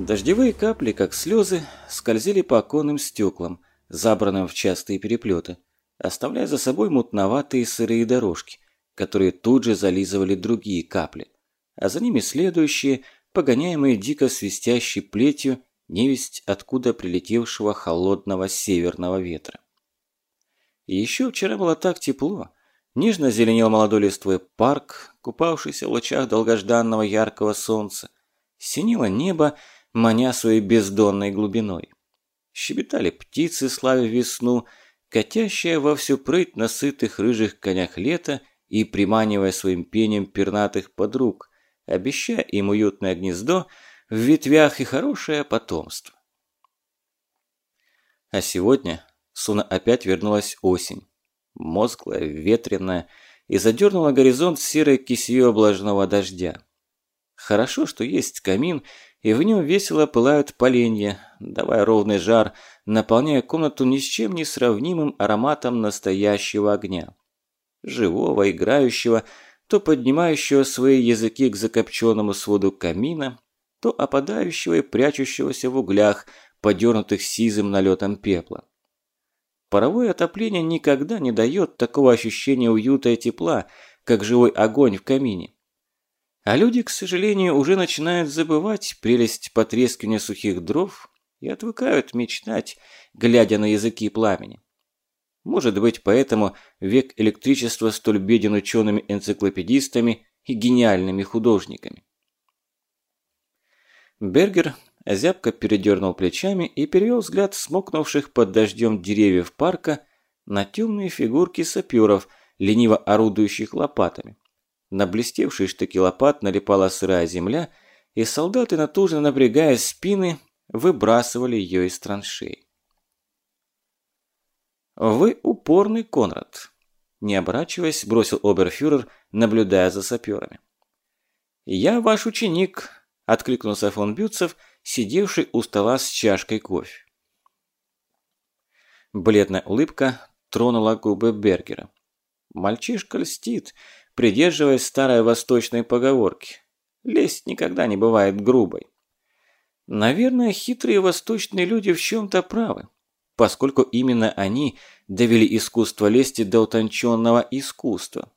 Дождевые капли, как слезы, скользили по оконным стеклам, забранным в частые переплеты, оставляя за собой мутноватые сырые дорожки, которые тут же зализывали другие капли, а за ними следующие, погоняемые дико свистящей плетью, невесть откуда прилетевшего холодного северного ветра. Еще вчера было так тепло, нежно зеленел молодой листвой парк, купавшийся в лучах долгожданного яркого солнца, синело небо, маня своей бездонной глубиной. Щебетали птицы, славя весну, катящая во всю прыть на сытых рыжих конях лета и приманивая своим пением пернатых подруг, обещая им уютное гнездо в ветвях и хорошее потомство. А сегодня Суна опять вернулась осень, мозглая, ветреная, и задернула горизонт серой кисью облажного дождя. Хорошо, что есть камин, и в нем весело пылают поленья, давая ровный жар, наполняя комнату ни с чем не сравнимым ароматом настоящего огня. Живого, играющего, то поднимающего свои языки к закопченному своду камина, то опадающего и прячущегося в углях, подернутых сизым налетом пепла. Паровое отопление никогда не дает такого ощущения уюта и тепла, как живой огонь в камине. А люди, к сожалению, уже начинают забывать прелесть потрескивания сухих дров и отвыкают мечтать, глядя на языки пламени. Может быть, поэтому век электричества столь беден учеными-энциклопедистами и гениальными художниками. Бергер зябко передернул плечами и перевел взгляд смокнувших под дождем деревьев парка на темные фигурки саперов, лениво орудующих лопатами. На блестевшие штыки лопат налипала сырая земля, и солдаты, натужно напрягая спины, выбрасывали ее из траншей. «Вы упорный, Конрад», – не оборачиваясь, бросил оберфюрер, наблюдая за саперами. «Я ваш ученик», – откликнулся фон Бютцев, сидевший у стола с чашкой кофе. Бледная улыбка тронула губы Бергера. Мальчишка льстит, придерживаясь старой восточной поговорки. Лесть никогда не бывает грубой. Наверное, хитрые восточные люди в чем-то правы, поскольку именно они довели искусство лести до утонченного искусства.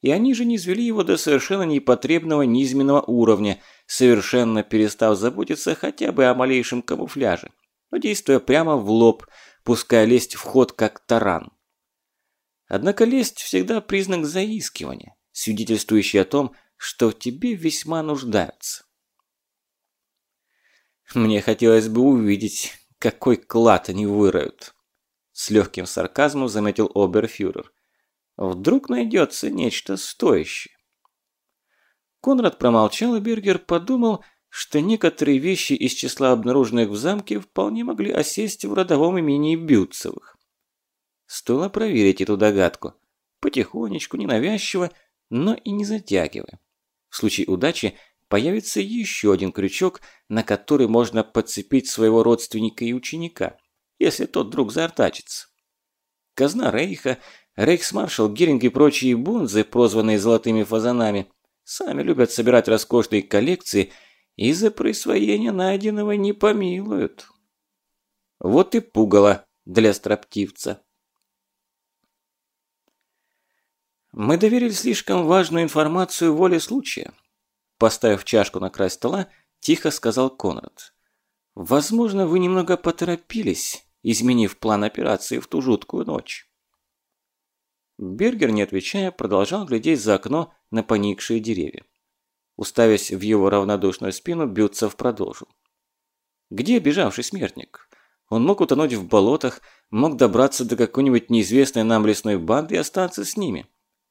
И они же не извели его до совершенно непотребного низменного уровня, совершенно перестав заботиться хотя бы о малейшем камуфляже, но действуя прямо в лоб, пуская лезть в ход как таран. Однако лесть всегда признак заискивания свидетельствующий о том, что в тебе весьма нуждаются. Мне хотелось бы увидеть, какой клад они выроют. С легким сарказмом заметил оберфюрер. Вдруг найдется нечто стоящее. Конрад промолчал, и Бергер подумал, что некоторые вещи из числа обнаруженных в замке вполне могли осесть в родовом имении Бютцевых. Стоило проверить эту догадку. Потихонечку, ненавязчиво, но и не затягивая. В случае удачи появится еще один крючок, на который можно подцепить своего родственника и ученика, если тот вдруг заортачится. Казна Рейха, рейхсмаршал Геринг и прочие бунзы, прозванные золотыми фазанами, сами любят собирать роскошные коллекции и за присвоение найденного не помилуют. Вот и пугало для строптивца. Мы доверили слишком важную информацию воле случая. Поставив чашку на край стола, тихо сказал Конрад. Возможно, вы немного поторопились, изменив план операции в ту жуткую ночь. Бергер, не отвечая, продолжал глядеть за окно на поникшие деревья. Уставясь в его равнодушную спину, Бютцев продолжил. Где бежавший смертник? Он мог утонуть в болотах, мог добраться до какой-нибудь неизвестной нам лесной банды и остаться с ними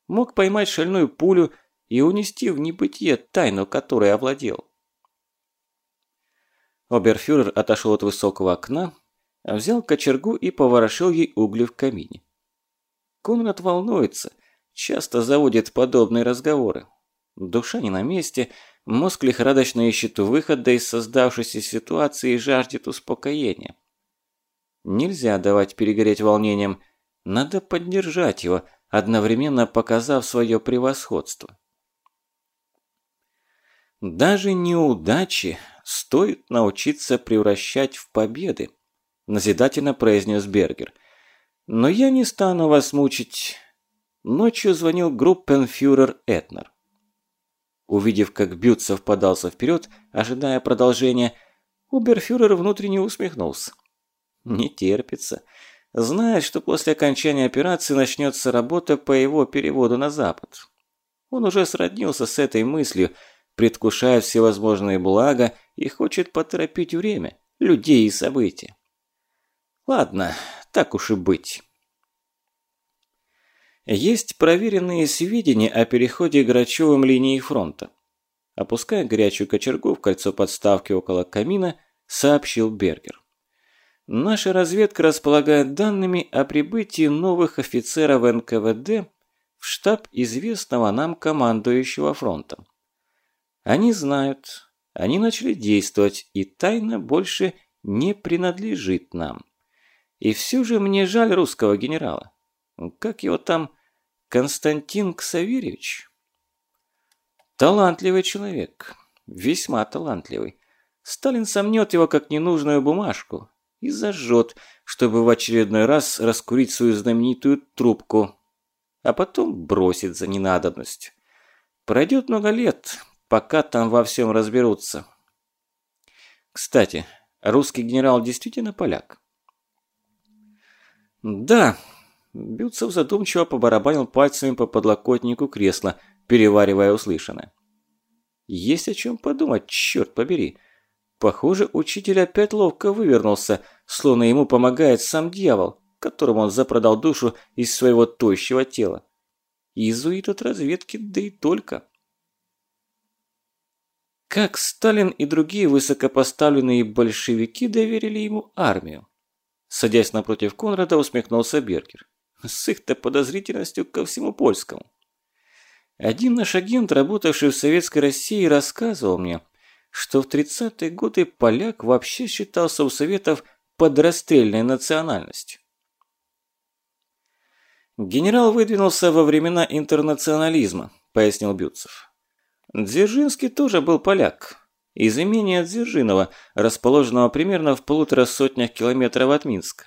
мог поймать шальную пулю и унести в небытие тайну, которой овладел. Оберфюрер отошел от высокого окна, взял кочергу и поворошил ей угли в камине. Конрад волнуется, часто заводит подобные разговоры. Душа не на месте, мозг лихорадочно ищет выхода из создавшейся ситуации и жаждет успокоения. Нельзя давать перегореть волнением, надо поддержать его – одновременно показав свое превосходство. Даже неудачи стоит научиться превращать в победы, назидательно произнес Бергер. Но я не стану вас мучить. Ночью звонил группенфюрер Этнер. Увидев, как Бютцев подался вперед, ожидая продолжения, Уберфюрер внутренне усмехнулся. Не терпится. Знает, что после окончания операции начнется работа по его переводу на Запад. Он уже сроднился с этой мыслью, предвкушая всевозможные блага и хочет поторопить время, людей и события. Ладно, так уж и быть. Есть проверенные сведения о переходе Грачевым линии фронта. Опуская горячую кочергу в кольцо подставки около камина, сообщил Бергер. Наша разведка располагает данными о прибытии новых офицеров НКВД в штаб известного нам командующего фронтом. Они знают, они начали действовать, и тайна больше не принадлежит нам. И все же мне жаль русского генерала. Как его там? Константин Ксаверьевич? Талантливый человек. Весьма талантливый. Сталин сомнет его как ненужную бумажку и зажжет, чтобы в очередной раз раскурить свою знаменитую трубку, а потом бросит за ненадобность. Пройдет много лет, пока там во всем разберутся. Кстати, русский генерал действительно поляк? Да, Бютцев задумчиво побарабанил пальцами по подлокотнику кресла, переваривая услышанное. Есть о чем подумать, черт побери. Похоже, учитель опять ловко вывернулся, словно ему помогает сам дьявол, которому он запродал душу из своего тощего тела. Иезуит от разведки, да и только. Как Сталин и другие высокопоставленные большевики доверили ему армию? Садясь напротив Конрада, усмехнулся Бергер. С их-то подозрительностью ко всему польскому. Один наш агент, работавший в Советской России, рассказывал мне, что в 30-е годы поляк вообще считался у Советов подрастрельной национальностью. «Генерал выдвинулся во времена интернационализма», – пояснил Бютцев. Дзержинский тоже был поляк. Из имения Дзержинова, расположенного примерно в полутора сотнях километров от Минска.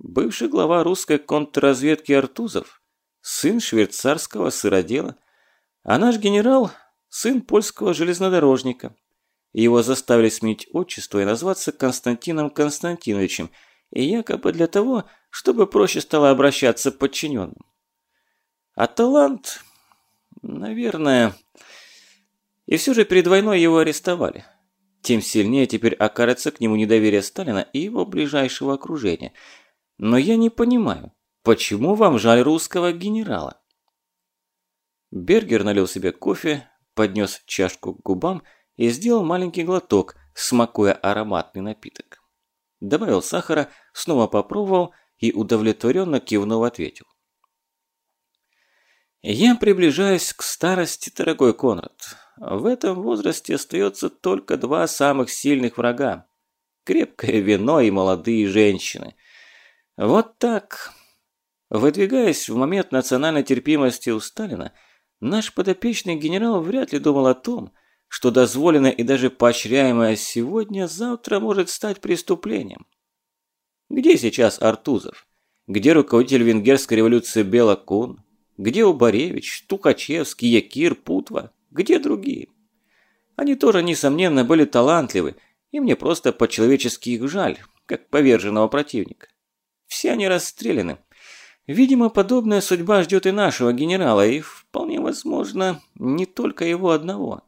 Бывший глава русской контрразведки Артузов, сын швейцарского сыродела, а наш генерал – сын польского железнодорожника. Его заставили сменить отчество и назваться Константином Константиновичем, и якобы для того, чтобы проще стало обращаться к подчиненным. А талант, наверное... И все же перед войной его арестовали. Тем сильнее теперь окажется к нему недоверие Сталина и его ближайшего окружения. Но я не понимаю, почему вам жаль русского генерала? Бергер налил себе кофе, поднес чашку к губам и сделал маленький глоток, смакуя ароматный напиток. Добавил сахара, снова попробовал и удовлетворенно кивнув ответил. «Я приближаюсь к старости, дорогой Конрад. В этом возрасте остается только два самых сильных врага. Крепкое вино и молодые женщины. Вот так. Выдвигаясь в момент национальной терпимости у Сталина, наш подопечный генерал вряд ли думал о том, что дозволенное и даже поощряемое сегодня завтра может стать преступлением. Где сейчас Артузов? Где руководитель венгерской революции Бела Кун? Где Убаревич, Тукачевский, Якир, Путва? Где другие? Они тоже, несомненно, были талантливы, и мне просто по-человечески их жаль, как поверженного противника. Все они расстреляны. Видимо, подобная судьба ждет и нашего генерала, и, вполне возможно, не только его одного.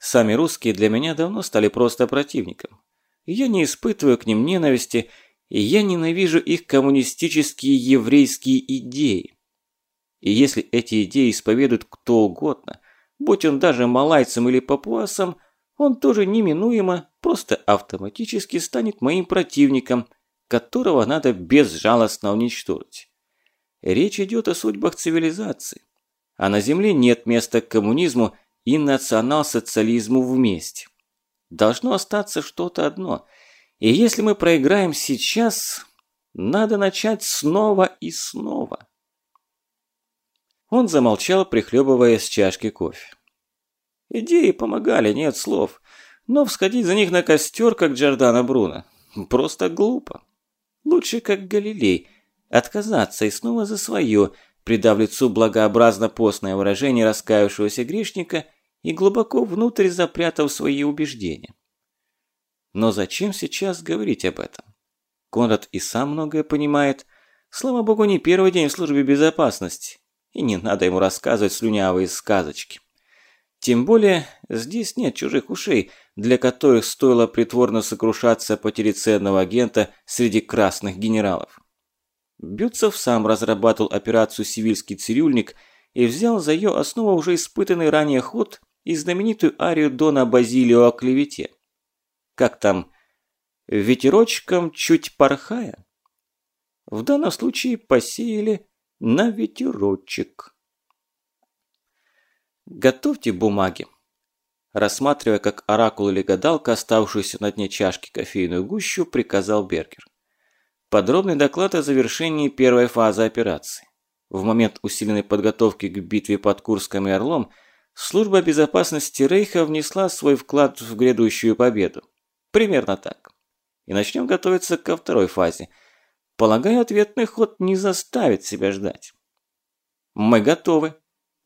Сами русские для меня давно стали просто противником. Я не испытываю к ним ненависти, и я ненавижу их коммунистические еврейские идеи. И если эти идеи исповедует кто угодно, будь он даже малайцем или папуасом, он тоже неминуемо, просто автоматически станет моим противником, которого надо безжалостно уничтожить. Речь идет о судьбах цивилизации, а на Земле нет места коммунизму и национал-социализму вместе. Должно остаться что-то одно. И если мы проиграем сейчас, надо начать снова и снова. Он замолчал, прихлебывая с чашки кофе. Идеи помогали, нет слов. Но всходить за них на костер, как Джордана Бруно, просто глупо. Лучше, как Галилей, отказаться и снова за свое, придав лицу благообразно постное выражение раскаявшегося грешника и глубоко внутрь запрятав свои убеждения. Но зачем сейчас говорить об этом? Конрад и сам многое понимает. Слава богу, не первый день в службе безопасности. И не надо ему рассказывать слюнявые сказочки. Тем более, здесь нет чужих ушей, для которых стоило притворно сокрушаться потере ценного агента среди красных генералов. Бютцев сам разрабатывал операцию «Сивильский цирюльник» и взял за ее основу уже испытанный ранее ход и знаменитую арию Дона Базилио о клевете. Как там? Ветерочком чуть порхая? В данном случае посеяли на ветерочек. Готовьте бумаги. Рассматривая, как оракул или гадалка, оставшуюся на дне чашки кофейную гущу, приказал Бергер. Подробный доклад о завершении первой фазы операции. В момент усиленной подготовки к битве под Курском и Орлом служба безопасности Рейха внесла свой вклад в грядущую победу. Примерно так. И начнем готовиться ко второй фазе. Полагаю, ответный ход не заставит себя ждать. Мы готовы.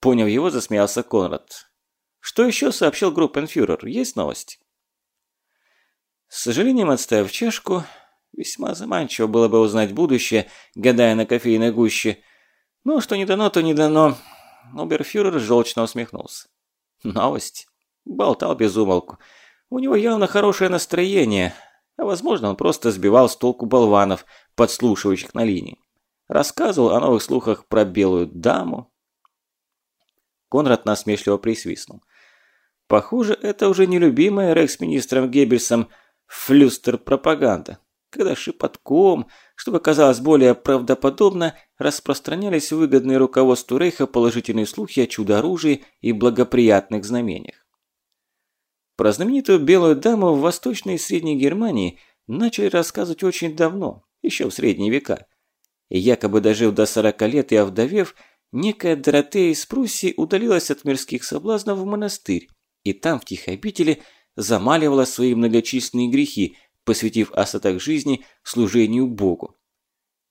Поняв его, засмеялся Конрад. Что еще сообщил группенфюрер? Есть новости? С сожалением отставив чашку, весьма заманчиво было бы узнать будущее, гадая на кофейной гуще. Но что не дано, то не дано. Оберфюрер желчно усмехнулся. Новость? Болтал без умолку. У него явно хорошее настроение, а возможно он просто сбивал с толку болванов, подслушивающих на линии. Рассказывал о новых слухах про белую даму. Конрад насмешливо присвистнул. Похоже, это уже нелюбимая рекс-министром Геббельсом флюстер-пропаганда, когда шепотком, чтобы казалось более правдоподобно, распространялись выгодные руководству Рейха положительные слухи о чудо-оружии и благоприятных знамениях. Про знаменитую белую даму в Восточной и Средней Германии начали рассказывать очень давно, еще в средние века. И якобы дожив до 40 лет и овдовев, некая Доротея из Пруссии удалилась от мирских соблазнов в монастырь, и там, в тихой обители, замаливала свои многочисленные грехи, посвятив остаток жизни служению Богу.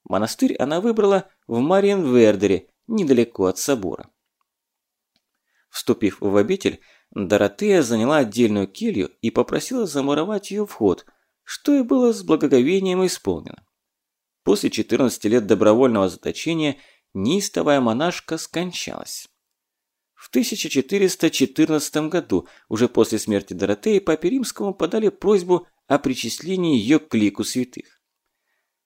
Монастырь она выбрала в Мариенвердере, недалеко от собора. Вступив в обитель, Доротея заняла отдельную келью и попросила замуровать ее вход, что и было с благоговением исполнено. После 14 лет добровольного заточения неистовая монашка скончалась. В 1414 году, уже после смерти Доротеи, Папе Римскому подали просьбу о причислении ее к лику святых.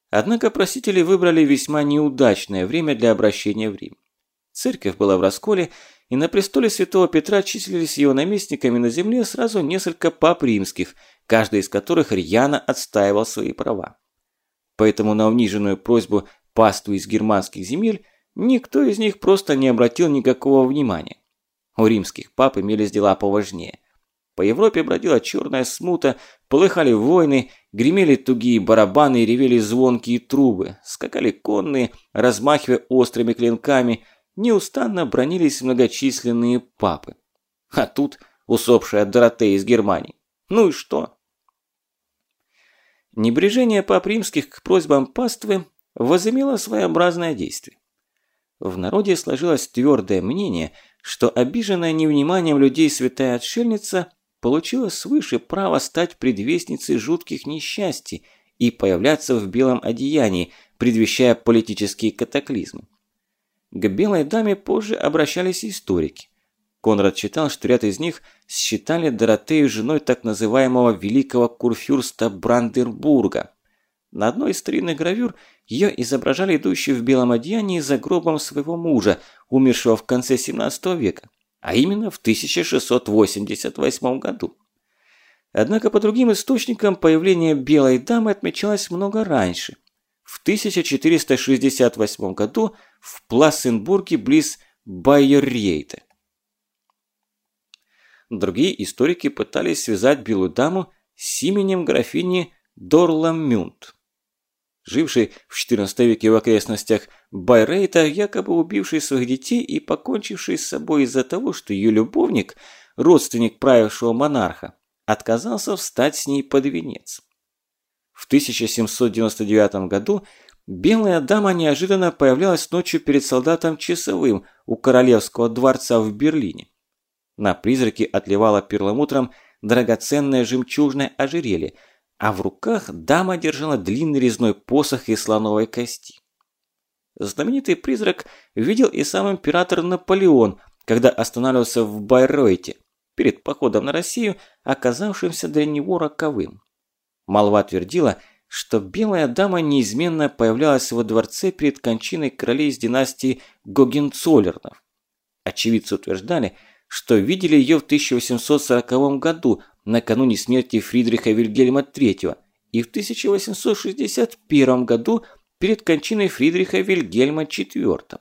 Однако просители выбрали весьма неудачное время для обращения в Рим. Церковь была в расколе, и на престоле святого Петра числились его наместниками на земле сразу несколько пап римских, каждый из которых рьяно отстаивал свои права. Поэтому на униженную просьбу пасту из германских земель никто из них просто не обратил никакого внимания. У римских пап имелись дела поважнее. По Европе бродила черная смута, полыхали войны, гремели тугие барабаны и ревели звонкие трубы, скакали конные, размахивая острыми клинками – неустанно бронились многочисленные папы. А тут усопшая Доротея из Германии. Ну и что? Небрежение пап римских к просьбам паствы возымело своеобразное действие. В народе сложилось твердое мнение, что обиженная невниманием людей святая отшельница получила свыше право стать предвестницей жутких несчастий и появляться в белом одеянии, предвещая политические катаклизмы. К белой даме позже обращались историки. Конрад читал, что ряд из них считали Доротею женой так называемого великого курфюрста Бранденбурга. На одной из старинных гравюр ее изображали идущей в белом одеянии за гробом своего мужа, умершего в конце 17 века, а именно в 1688 году. Однако по другим источникам появление белой дамы отмечалось много раньше – в 1468 году в Плассенбурге близ Байеррейта. Другие историки пытались связать Белую даму с именем графини Дорламюнд, жившей в XIV веке в окрестностях Байрейта, якобы убившей своих детей и покончившей с собой из-за того, что ее любовник, родственник правившего монарха, отказался встать с ней под венец. В 1799 году белая дама неожиданно появлялась ночью перед солдатом часовым у королевского дворца в Берлине. На призраке отливала перламутром драгоценное жемчужное ожерелье, а в руках дама держала длинный резной посох из слоновой кости. Знаменитый призрак видел и сам император Наполеон, когда останавливался в Байройте, перед походом на Россию, оказавшимся для него роковым. Молва твердила, что белая дама неизменно появлялась во дворце перед кончиной королей из династии Гогенцоллернов. Очевидцы утверждали, что видели ее в 1840 году, накануне смерти Фридриха Вильгельма III, и в 1861 году перед кончиной Фридриха Вильгельма IV.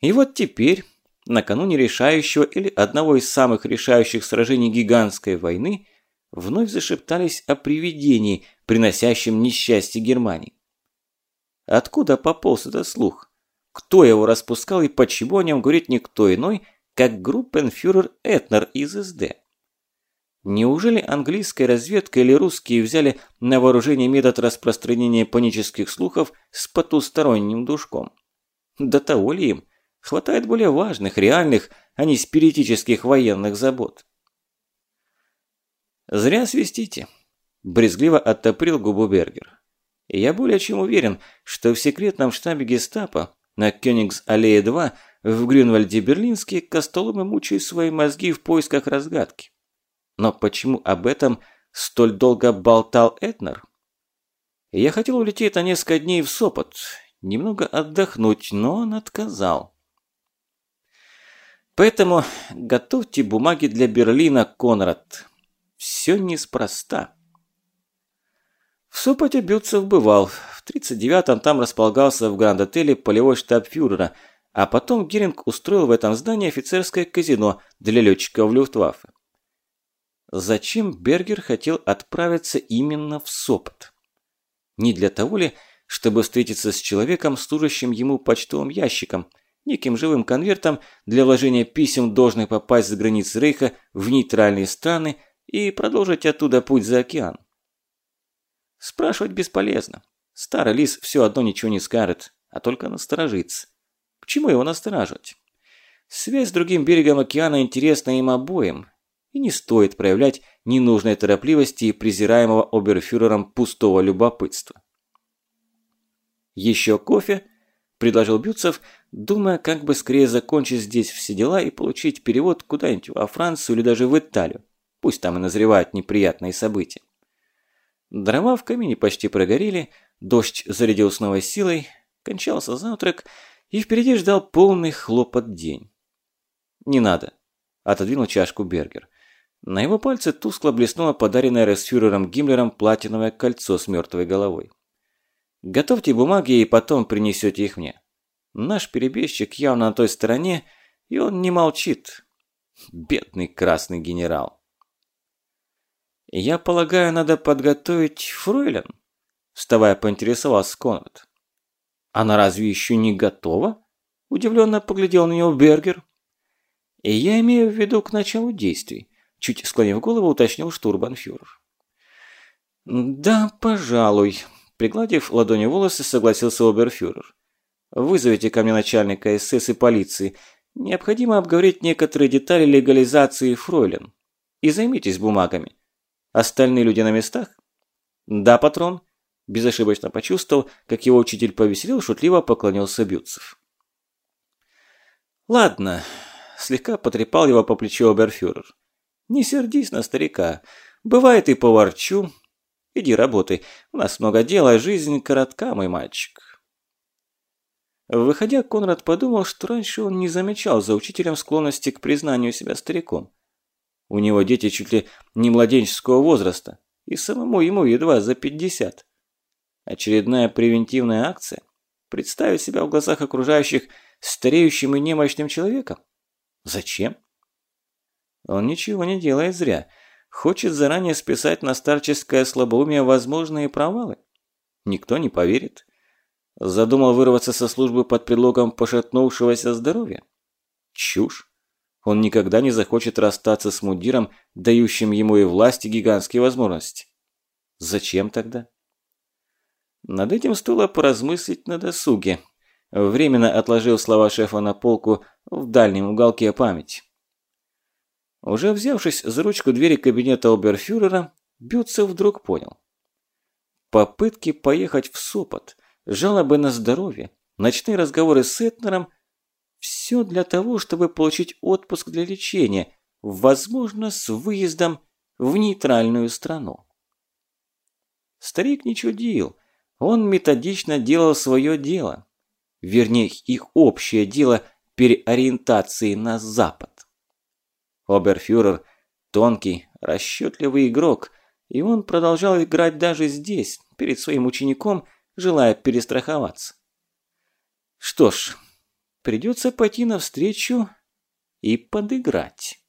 И вот теперь, накануне решающего или одного из самых решающих сражений гигантской войны, вновь зашептались о привидении, приносящем несчастье Германии. Откуда пополз этот слух? Кто его распускал и почему о нем говорит никто иной, как группенфюрер Этнер из СД? Неужели английская разведка или русские взяли на вооружение метод распространения панических слухов с потусторонним душком? До того ли им? Хватает более важных, реальных, а не спиритических военных забот. «Зря свистите», – брезгливо оттоприл губу Бергер. «Я более чем уверен, что в секретном штабе гестапо на Кёнигс-аллее 2 в Грюнвальде Берлинске Костоломы мучают свои мозги в поисках разгадки. Но почему об этом столь долго болтал Этнер? Я хотел улететь на несколько дней в Сопот, немного отдохнуть, но он отказал. Поэтому готовьте бумаги для Берлина, Конрад. Все неспроста. В Сопоте Бютцев бывал. В 39-м там располагался в Гранд-отеле полевой штаб фюрера, а потом Геринг устроил в этом здании офицерское казино для летчиков Люфтваффе. Зачем Бергер хотел отправиться именно в Сопот? Не для того ли, чтобы встретиться с человеком, служащим ему почтовым ящиком, неким живым конвертом для вложения писем, должных попасть за границы Рейха в нейтральные страны и продолжить оттуда путь за океан? Спрашивать бесполезно. Старый лис все одно ничего не скажет, а только насторожится. К чему его настораживать? Связь с другим берегом океана интересна им обоим, и не стоит проявлять ненужной торопливости и презираемого оберфюрером пустого любопытства. «Еще кофе?» – предложил Бютцев, думая, как бы скорее закончить здесь все дела и получить перевод куда-нибудь во Францию или даже в Италию. Пусть там и назревают неприятные события. Дрова в камине почти прогорели, дождь зарядил с новой силой, кончался завтрак, и впереди ждал полный хлопот день. «Не надо», – отодвинул чашку Бергер. На его пальце тускло блеснуло подаренное Рейсфюрером Гиммлером платиновое кольцо с мертвой головой. «Готовьте бумаги и потом принесете их мне. Наш перебежчик явно на той стороне, и он не молчит. Бедный красный генерал». «Я полагаю, надо подготовить фройлен?» Вставая, поинтересовался Конрад. «Она разве еще не готова?» Удивленно поглядел на него Бергер. «И я имею в виду к началу действий. Чуть склонив голову, уточнил штурбанфюрер. «Да, пожалуй», – пригладив ладонью волосы, согласился оберфюрер. «Вызовите ко мне начальника СС и полиции. Необходимо обговорить некоторые детали легализации фройлен. И займитесь бумагами. Остальные люди на местах?» «Да, патрон», – безошибочно почувствовал, как его учитель повеселил, шутливо поклонился Бютцев. «Ладно», – слегка потрепал его по плечу оберфюрер. Не сердись на старика. Бывает и поворчу. Иди работай. У нас много дела, жизнь коротка, мой мальчик. Выходя, Конрад подумал, что раньше он не замечал за учителем склонности к признанию себя стариком. У него дети чуть ли не младенческого возраста, и самому ему едва за 50. Очередная превентивная акция? Представить себя в глазах окружающих стареющим и немощным человеком? Зачем? Он ничего не делает зря. Хочет заранее списать на старческое слабоумие возможные провалы. Никто не поверит. Задумал вырваться со службы под предлогом пошатнувшегося здоровья? Чушь. Он никогда не захочет расстаться с мудиром, дающим ему и власть, и гигантские возможности. Зачем тогда? Над этим стоило поразмыслить на досуге. Временно отложил слова шефа на полку в дальнем уголке памяти. Уже взявшись за ручку двери кабинета оберфюрера, Бютцев вдруг понял. Попытки поехать в Сопот, жалобы на здоровье, ночные разговоры с Этнером – все для того, чтобы получить отпуск для лечения, возможно, с выездом в нейтральную страну. Старик не чудил, он методично делал свое дело, вернее, их общее дело переориентации на Запад. Оберфюрер – тонкий, расчетливый игрок, и он продолжал играть даже здесь, перед своим учеником, желая перестраховаться. Что ж, придется пойти навстречу и подыграть.